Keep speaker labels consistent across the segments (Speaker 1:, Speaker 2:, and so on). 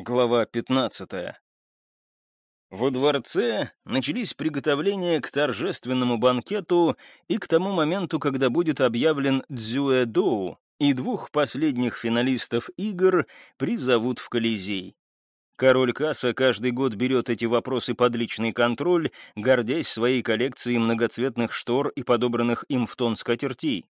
Speaker 1: Глава 15. Во дворце начались приготовления к торжественному банкету и к тому моменту, когда будет объявлен Дзюэдоу, и двух последних финалистов игр призовут в Колизей. Король Касса каждый год берет эти вопросы под личный контроль, гордясь своей коллекцией многоцветных штор и подобранных им в тон скатертей.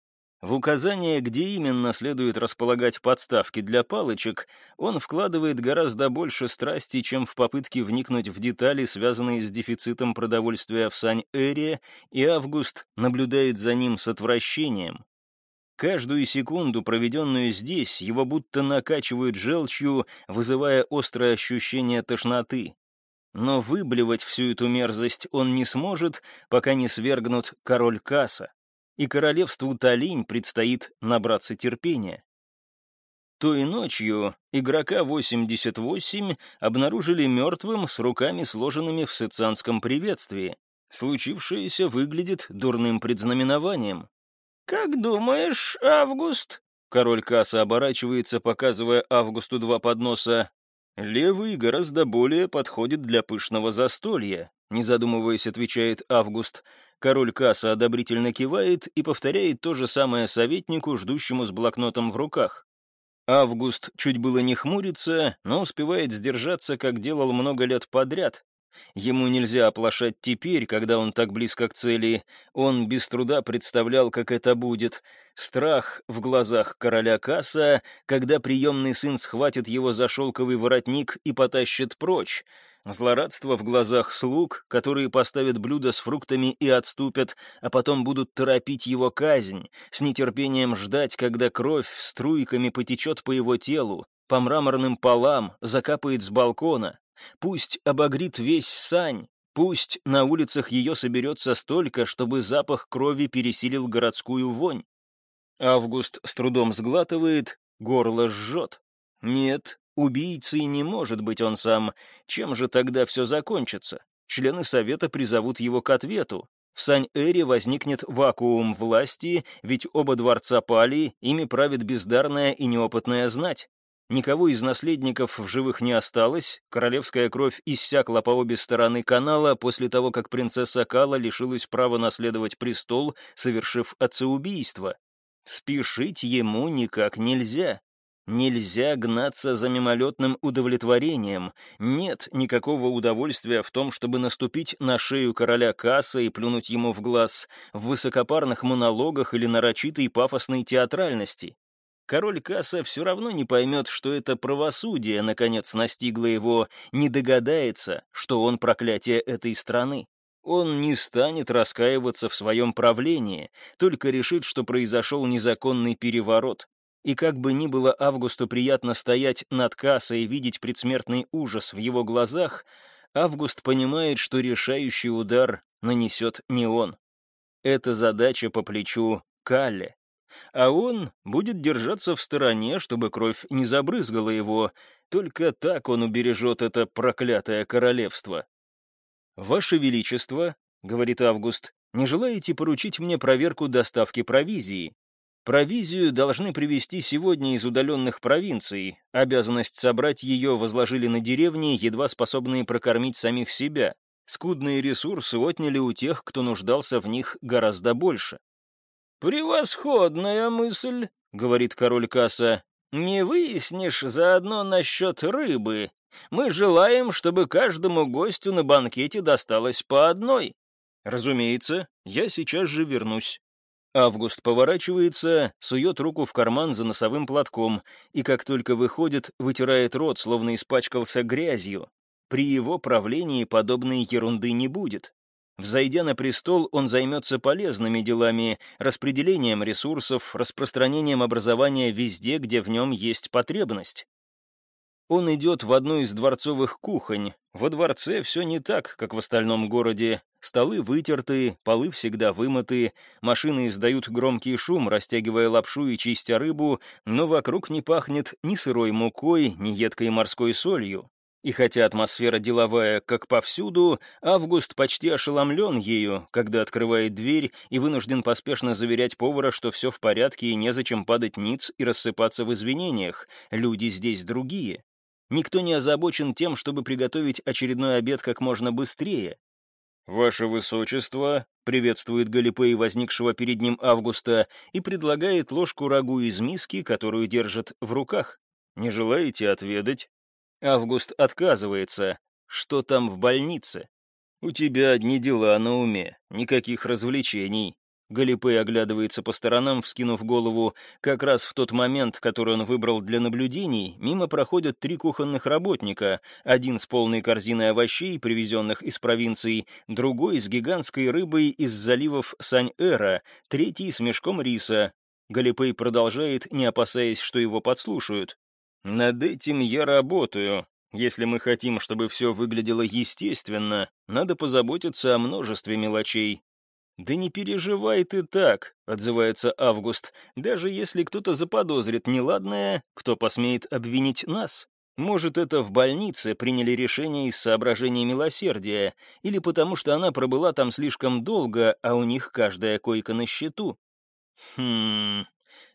Speaker 1: В указание, где именно следует располагать подставки для палочек, он вкладывает гораздо больше страсти, чем в попытке вникнуть в детали, связанные с дефицитом продовольствия в Сань-Эре, и Август наблюдает за ним с отвращением. Каждую секунду, проведенную здесь, его будто накачивают желчью, вызывая острое ощущение тошноты. Но выблевать всю эту мерзость он не сможет, пока не свергнут король Касса и королевству Талинь предстоит набраться терпения. Той ночью игрока 88 обнаружили мертвым с руками сложенными в сыцанском приветствии. Случившееся выглядит дурным предзнаменованием. «Как думаешь, Август?» Король Касса оборачивается, показывая Августу два подноса. «Левый гораздо более подходит для пышного застолья», не задумываясь, отвечает Август. Король Касса одобрительно кивает и повторяет то же самое советнику, ждущему с блокнотом в руках. Август чуть было не хмурится, но успевает сдержаться, как делал много лет подряд. Ему нельзя оплошать теперь, когда он так близко к цели. Он без труда представлял, как это будет. Страх в глазах короля Касса, когда приемный сын схватит его за шелковый воротник и потащит прочь. Злорадство в глазах слуг, которые поставят блюдо с фруктами и отступят, а потом будут торопить его казнь, с нетерпением ждать, когда кровь струйками потечет по его телу, по мраморным полам, закапает с балкона. Пусть обогрит весь сань, пусть на улицах ее соберется столько, чтобы запах крови пересилил городскую вонь. Август с трудом сглатывает, горло жжет. Нет, Убийцей не может быть он сам. Чем же тогда все закончится? Члены Совета призовут его к ответу. В Сань-Эре возникнет вакуум власти, ведь оба дворца пали, ими правит бездарная и неопытная знать. Никого из наследников в живых не осталось, королевская кровь иссякла по обе стороны канала после того, как принцесса Кала лишилась права наследовать престол, совершив отцеубийство. Спешить ему никак нельзя. Нельзя гнаться за мимолетным удовлетворением. Нет никакого удовольствия в том, чтобы наступить на шею короля Касса и плюнуть ему в глаз, в высокопарных монологах или нарочитой пафосной театральности. Король Касса все равно не поймет, что это правосудие, наконец, настигло его, не догадается, что он проклятие этой страны. Он не станет раскаиваться в своем правлении, только решит, что произошел незаконный переворот, и как бы ни было Августу приятно стоять над кассой и видеть предсмертный ужас в его глазах, Август понимает, что решающий удар нанесет не он. Это задача по плечу Калле. А он будет держаться в стороне, чтобы кровь не забрызгала его. Только так он убережет это проклятое королевство. «Ваше Величество», — говорит Август, — «не желаете поручить мне проверку доставки провизии? Провизию должны привезти сегодня из удаленных провинций. Обязанность собрать ее возложили на деревни, едва способные прокормить самих себя. Скудные ресурсы отняли у тех, кто нуждался в них гораздо больше. «Превосходная мысль», — говорит король Касса. «Не выяснишь заодно насчет рыбы. Мы желаем, чтобы каждому гостю на банкете досталось по одной». «Разумеется, я сейчас же вернусь». Август поворачивается, сует руку в карман за носовым платком и, как только выходит, вытирает рот, словно испачкался грязью. При его правлении подобной ерунды не будет. Взойдя на престол, он займется полезными делами, распределением ресурсов, распространением образования везде, где в нем есть потребность. Он идет в одну из дворцовых кухонь. Во дворце все не так, как в остальном городе. Столы вытерты, полы всегда вымыты, машины издают громкий шум, растягивая лапшу и чистя рыбу, но вокруг не пахнет ни сырой мукой, ни едкой морской солью. И хотя атмосфера деловая, как повсюду, Август почти ошеломлен ею, когда открывает дверь и вынужден поспешно заверять повара, что все в порядке и незачем падать ниц и рассыпаться в извинениях, люди здесь другие. Никто не озабочен тем, чтобы приготовить очередной обед как можно быстрее. «Ваше Высочество», — приветствует Галипей, возникшего перед ним Августа, и предлагает ложку рагу из миски, которую держит в руках. «Не желаете отведать?» Август отказывается. «Что там в больнице?» «У тебя одни дела на уме, никаких развлечений. Галипей оглядывается по сторонам, вскинув голову. Как раз в тот момент, который он выбрал для наблюдений, мимо проходят три кухонных работника, один с полной корзиной овощей, привезенных из провинций, другой с гигантской рыбой из заливов Сань-Эра, третий с мешком риса. Галипей продолжает, не опасаясь, что его подслушают. «Над этим я работаю. Если мы хотим, чтобы все выглядело естественно, надо позаботиться о множестве мелочей. «Да не переживай ты так», — отзывается Август. «Даже если кто-то заподозрит неладное, кто посмеет обвинить нас? Может, это в больнице приняли решение из соображения милосердия, или потому что она пробыла там слишком долго, а у них каждая койка на счету?» «Хм...»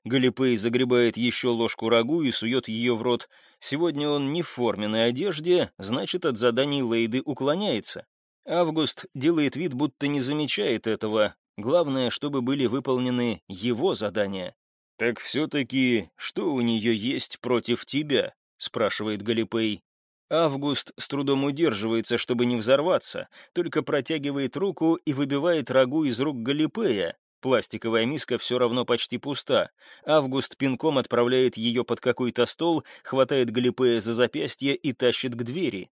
Speaker 1: Галипей загребает еще ложку рагу и сует ее в рот. Сегодня он не в форменной одежде, значит, от заданий Лейды уклоняется. Август делает вид, будто не замечает этого. Главное, чтобы были выполнены его задания. «Так все-таки, что у нее есть против тебя?» — спрашивает Галипей. Август с трудом удерживается, чтобы не взорваться, только протягивает руку и выбивает рагу из рук Галипея. Пластиковая миска все равно почти пуста. Август пинком отправляет ее под какой-то стол, хватает Галипея за запястье и тащит к двери.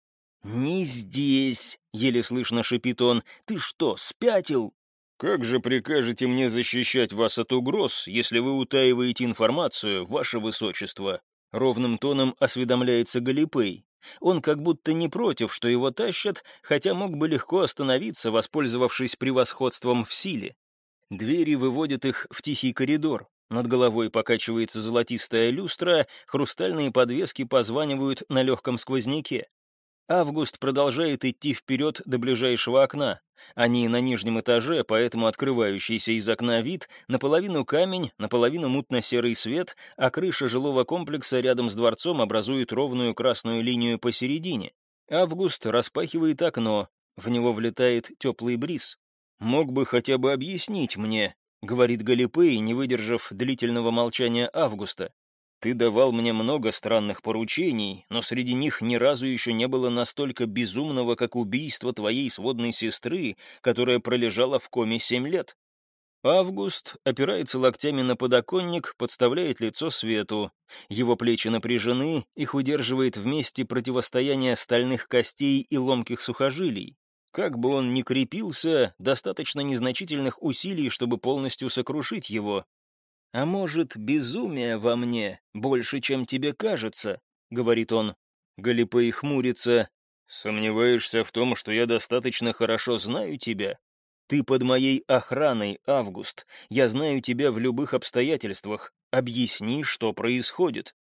Speaker 1: «Не здесь!» — еле слышно шипит он. «Ты что, спятил?» «Как же прикажете мне защищать вас от угроз, если вы утаиваете информацию, ваше высочество?» Ровным тоном осведомляется Галипей. Он как будто не против, что его тащат, хотя мог бы легко остановиться, воспользовавшись превосходством в силе. Двери выводят их в тихий коридор. Над головой покачивается золотистая люстра, хрустальные подвески позванивают на легком сквозняке. Август продолжает идти вперед до ближайшего окна. Они на нижнем этаже, поэтому открывающийся из окна вид наполовину камень, наполовину мутно-серый свет, а крыша жилого комплекса рядом с дворцом образует ровную красную линию посередине. Август распахивает окно, в него влетает теплый бриз. «Мог бы хотя бы объяснить мне», — говорит Галипей, не выдержав длительного молчания Августа. Ты давал мне много странных поручений, но среди них ни разу еще не было настолько безумного, как убийство твоей сводной сестры, которая пролежала в коме семь лет. Август опирается локтями на подоконник, подставляет лицо свету. Его плечи напряжены, их удерживает вместе противостояние стальных костей и ломких сухожилий. Как бы он ни крепился, достаточно незначительных усилий, чтобы полностью сокрушить его. «А может, безумие во мне больше, чем тебе кажется?» — говорит он. Галипей хмурится. «Сомневаешься в том, что я достаточно хорошо знаю тебя? Ты под моей охраной, Август. Я знаю тебя в любых обстоятельствах. Объясни, что происходит».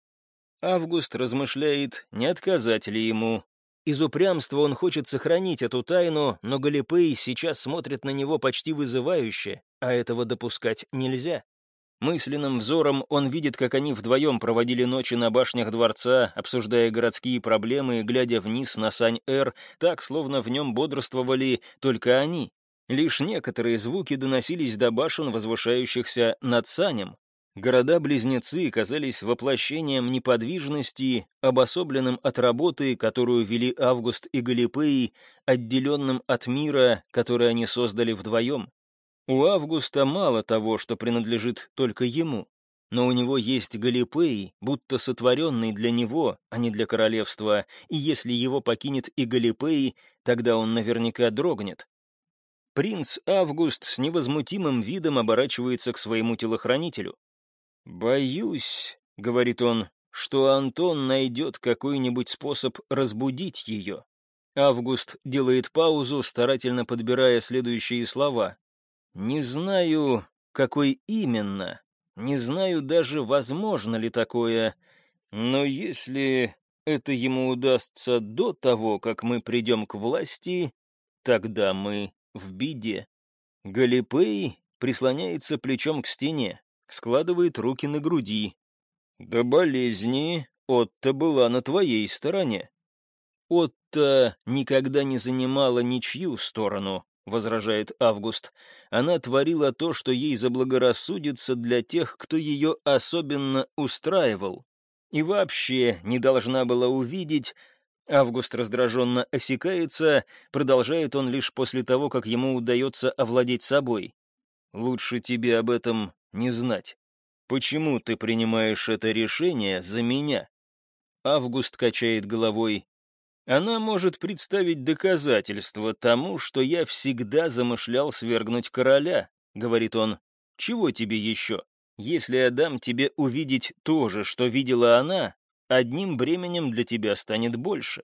Speaker 1: Август размышляет, не отказать ли ему. Из упрямства он хочет сохранить эту тайну, но Галипей сейчас смотрит на него почти вызывающе, а этого допускать нельзя. Мысленным взором он видит, как они вдвоем проводили ночи на башнях дворца, обсуждая городские проблемы и глядя вниз на Сань-Эр, так, словно в нем бодрствовали только они. Лишь некоторые звуки доносились до башен, возвышающихся над Санем. Города-близнецы казались воплощением неподвижности, обособленным от работы, которую вели Август и Галипей, отделенным от мира, который они создали вдвоем. У Августа мало того, что принадлежит только ему, но у него есть Галипей, будто сотворенный для него, а не для королевства, и если его покинет и Галипей, тогда он наверняка дрогнет. Принц Август с невозмутимым видом оборачивается к своему телохранителю. «Боюсь», — говорит он, — «что Антон найдет какой-нибудь способ разбудить ее». Август делает паузу, старательно подбирая следующие слова. Не знаю, какой именно, не знаю даже, возможно ли такое, но если это ему удастся до того, как мы придем к власти, тогда мы в беде. Галипей прислоняется плечом к стене, складывает руки на груди. До болезни Отто была на твоей стороне». «Отто никогда не занимала ничью сторону», — возражает Август. «Она творила то, что ей заблагорассудится для тех, кто ее особенно устраивал. И вообще не должна была увидеть...» Август раздраженно осекается, продолжает он лишь после того, как ему удается овладеть собой. «Лучше тебе об этом не знать. Почему ты принимаешь это решение за меня?» Август качает головой. Она может представить доказательства тому, что я всегда замышлял свергнуть короля, говорит он. Чего тебе еще? Если я дам тебе увидеть то же, что видела она, одним бременем для тебя станет больше.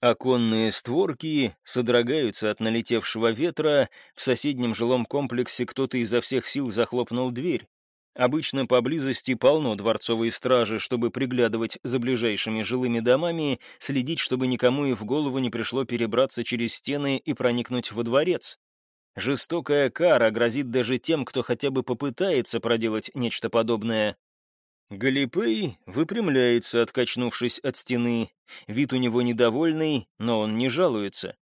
Speaker 1: Оконные створки содрогаются от налетевшего ветра, в соседнем жилом комплексе кто-то изо всех сил захлопнул дверь. Обычно поблизости полно дворцовой стражи, чтобы приглядывать за ближайшими жилыми домами, следить, чтобы никому и в голову не пришло перебраться через стены и проникнуть во дворец. Жестокая кара грозит даже тем, кто хотя бы попытается проделать нечто подобное. Галипей выпрямляется, откачнувшись от стены. Вид у него недовольный, но он не жалуется.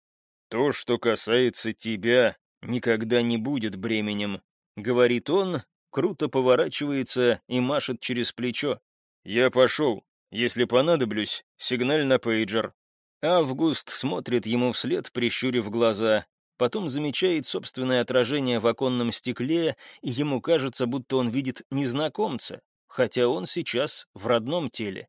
Speaker 1: «То, что касается тебя, никогда не будет бременем», — говорит он, круто поворачивается и машет через плечо. «Я пошел. Если понадоблюсь, сигналь на пейджер». Август смотрит ему вслед, прищурив глаза. Потом замечает собственное отражение в оконном стекле, и ему кажется, будто он видит незнакомца, хотя он сейчас в родном теле.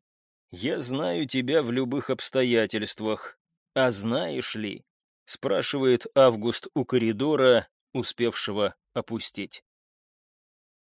Speaker 1: «Я знаю тебя в любых обстоятельствах. А знаешь ли?» — спрашивает Август у коридора, успевшего опустить.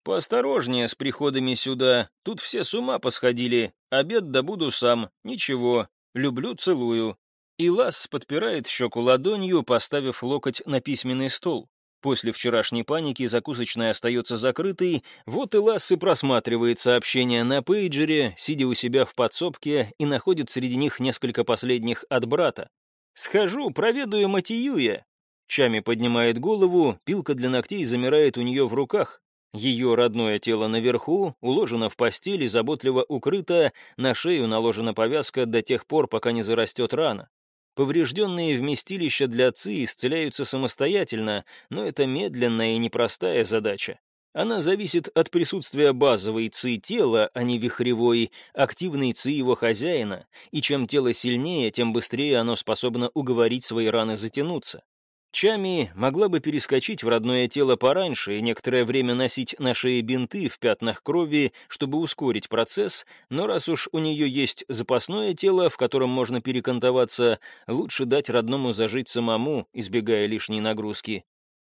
Speaker 1: «Поосторожнее с приходами сюда, тут все с ума посходили, обед добуду сам, ничего, люблю, целую». И Ласс подпирает щеку ладонью, поставив локоть на письменный стол. После вчерашней паники закусочная остается закрытой, вот и Ласс и просматривает сообщения на пейджере, сидя у себя в подсобке, и находит среди них несколько последних от брата. «Схожу, проведаю Матиюя». Чами поднимает голову, пилка для ногтей замирает у нее в руках. Ее родное тело наверху, уложено в постели, заботливо укрыто, на шею наложена повязка до тех пор, пока не зарастет рана. Поврежденные вместилища для ЦИ исцеляются самостоятельно, но это медленная и непростая задача. Она зависит от присутствия базовой ЦИ тела, а не вихревой, активной ЦИ его хозяина, и чем тело сильнее, тем быстрее оно способно уговорить свои раны затянуться. Чами могла бы перескочить в родное тело пораньше и некоторое время носить на шее бинты в пятнах крови, чтобы ускорить процесс, но раз уж у нее есть запасное тело, в котором можно перекантоваться, лучше дать родному зажить самому, избегая лишней нагрузки.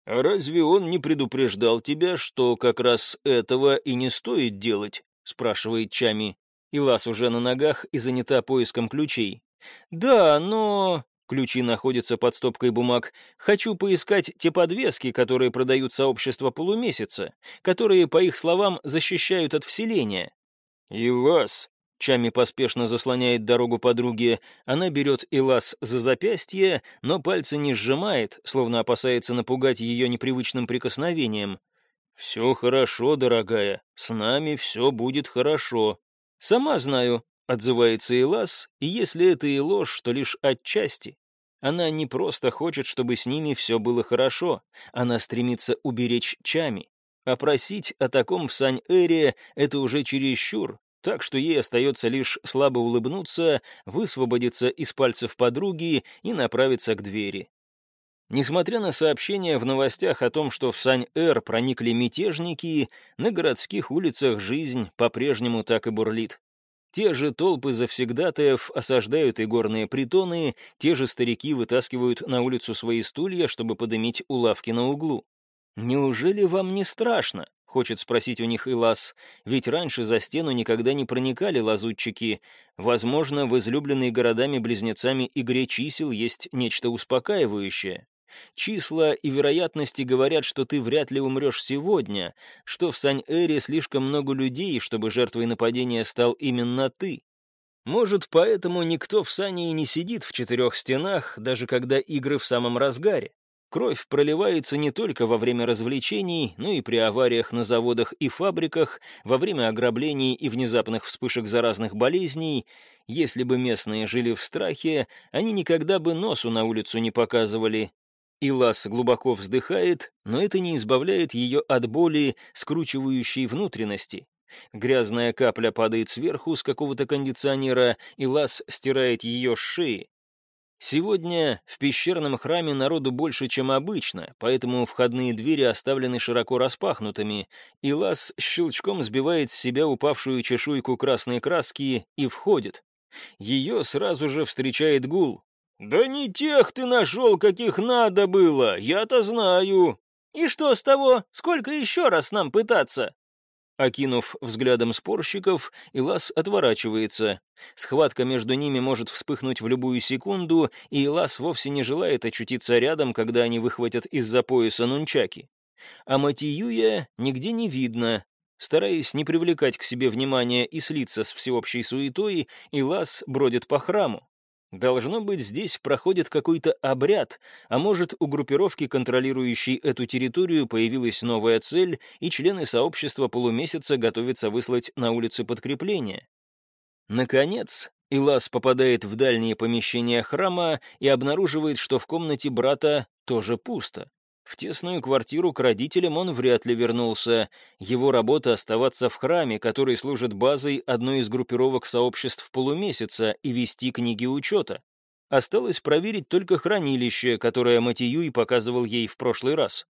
Speaker 1: «Разве он не предупреждал тебя, что как раз этого и не стоит делать?» — спрашивает Чами. Илас уже на ногах и занята поиском ключей. «Да, но...» Ключи находятся под стопкой бумаг. Хочу поискать те подвески, которые продают сообщество полумесяца, которые, по их словам, защищают от вселения. Илас. Чами поспешно заслоняет дорогу подруге. Она берет Илас за запястье, но пальцы не сжимает, словно опасается напугать ее непривычным прикосновением. «Все хорошо, дорогая, с нами все будет хорошо». «Сама знаю», — отзывается Илас, и если это и ложь, то лишь отчасти. Она не просто хочет, чтобы с ними все было хорошо, она стремится уберечь Чами. А просить о таком в Сань-Эре — это уже чересчур, так что ей остается лишь слабо улыбнуться, высвободиться из пальцев подруги и направиться к двери. Несмотря на сообщения в новостях о том, что в Сань-Эр проникли мятежники, на городских улицах жизнь по-прежнему так и бурлит. Те же толпы завсегдатаев осаждают и горные притоны, те же старики вытаскивают на улицу свои стулья, чтобы подымить улавки на углу. «Неужели вам не страшно?» — хочет спросить у них Илас, ведь раньше за стену никогда не проникали лазутчики. Возможно, в излюбленной городами-близнецами игре чисел есть нечто успокаивающее. Числа и вероятности говорят, что ты вряд ли умрешь сегодня, что в Сань-Эре слишком много людей, чтобы жертвой нападения стал именно ты. Может, поэтому никто в Сане и не сидит в четырех стенах, даже когда игры в самом разгаре. Кровь проливается не только во время развлечений, но и при авариях на заводах и фабриках, во время ограблений и внезапных вспышек заразных болезней. Если бы местные жили в страхе, они никогда бы носу на улицу не показывали. Илас глубоко вздыхает, но это не избавляет ее от боли, скручивающей внутренности. Грязная капля падает сверху с какого-то кондиционера, и Лас стирает ее с шеи. Сегодня в пещерном храме народу больше, чем обычно, поэтому входные двери оставлены широко распахнутыми, и Лас щелчком сбивает с себя упавшую чешуйку красной краски и входит. Ее сразу же встречает гул. «Да не тех ты нашел, каких надо было, я-то знаю!» «И что с того? Сколько еще раз нам пытаться?» Окинув взглядом спорщиков, Илас отворачивается. Схватка между ними может вспыхнуть в любую секунду, и Илас вовсе не желает очутиться рядом, когда они выхватят из-за пояса нунчаки. А Матиюя нигде не видно. Стараясь не привлекать к себе внимания и слиться с всеобщей суетой, Илас бродит по храму. Должно быть, здесь проходит какой-то обряд, а может, у группировки, контролирующей эту территорию, появилась новая цель, и члены сообщества полумесяца готовятся выслать на улицы подкрепление. Наконец, Илас попадает в дальние помещения храма и обнаруживает, что в комнате брата тоже пусто. В тесную квартиру к родителям он вряд ли вернулся. Его работа оставаться в храме, который служит базой одной из группировок сообществ полумесяца, и вести книги учета. Осталось проверить только хранилище, которое Матиюй показывал ей в прошлый раз.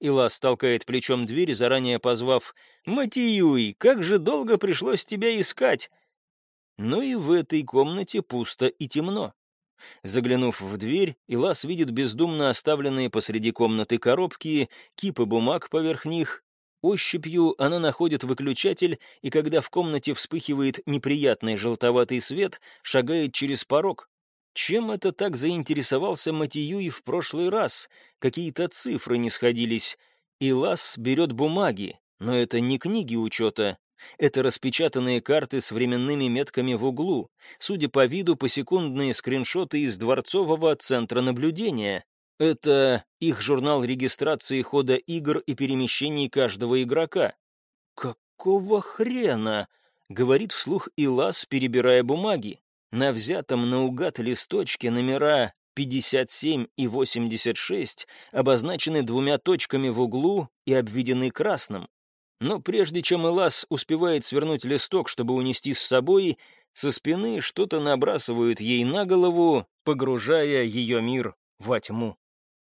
Speaker 1: Илас толкает плечом дверь, заранее позвав «Матиюй, как же долго пришлось тебя искать!» Но и в этой комнате пусто и темно. Заглянув в дверь, Илас видит бездумно оставленные посреди комнаты коробки, кипы бумаг поверх них. Ощупью она находит выключатель, и когда в комнате вспыхивает неприятный желтоватый свет, шагает через порог. Чем это так заинтересовался Матиюи в прошлый раз? Какие-то цифры не сходились. Илас берет бумаги, но это не книги учета, это распечатанные карты с временными метками в углу, судя по виду, посекундные скриншоты из дворцового центра наблюдения. Это их журнал регистрации хода игр и перемещений каждого игрока. «Какого хрена?» — говорит вслух Илас, перебирая бумаги. На взятом наугад листочке номера 57 и 86 обозначены двумя точками в углу и обведены красным. Но прежде чем Элас успевает свернуть листок, чтобы унести с собой, со спины что-то набрасывают ей на голову, погружая ее мир во тьму.